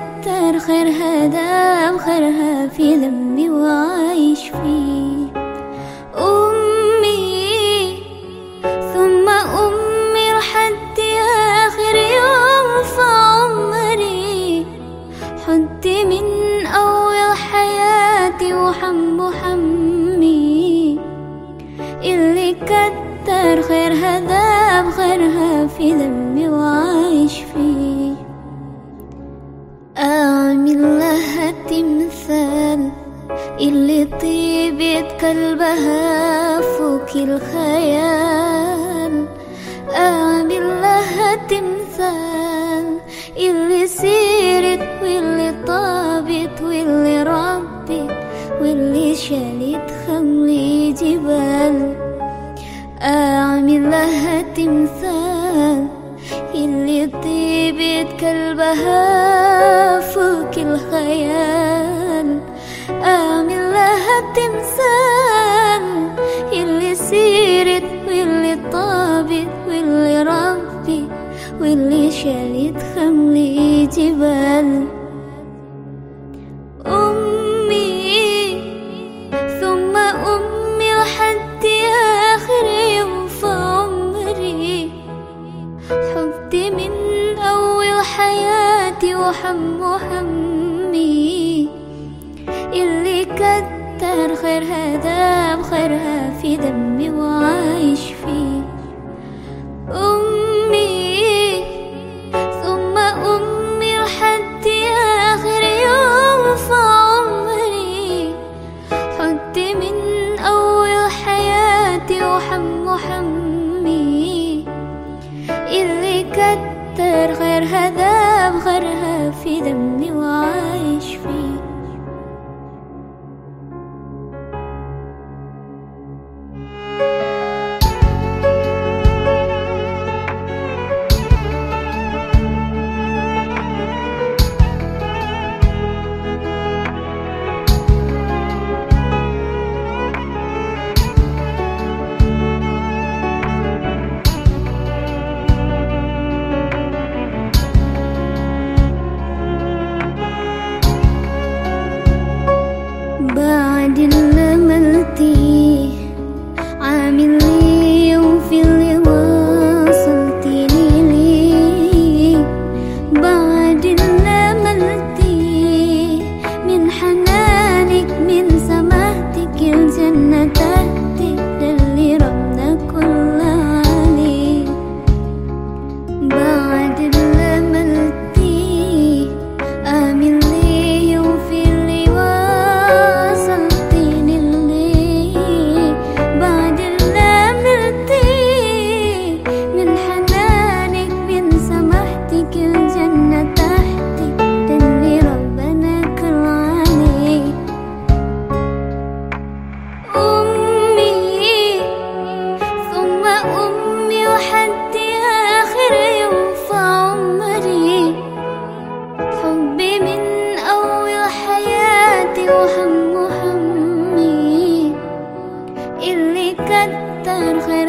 كتر خيرها دام خيرها في ذنبي وعايش فيه أمي؟ ثم أمي لحد آخر يوم في عمري. حدي من أول حياتي وحم حمي. اللي كتر خيرها دام خيرها في ذنبي وعايش تمثال اللي طيبة قلبها فوق الخيال. أعمل لها تمثال اللي سيرت واللي طابت واللي ربت واللي شالت خملي جبال. أعمل لها تمثال اللي طيبة قلبها فوق الخيال. شالت خملي جبال. أمي ثم أمي لحد آخر يوم في عمري. حبي من أول حياتي وحم حمي اللي كتر خيرها دام خيرها اللي I didn't dinamalti عندي وهم همي اللي كتر خير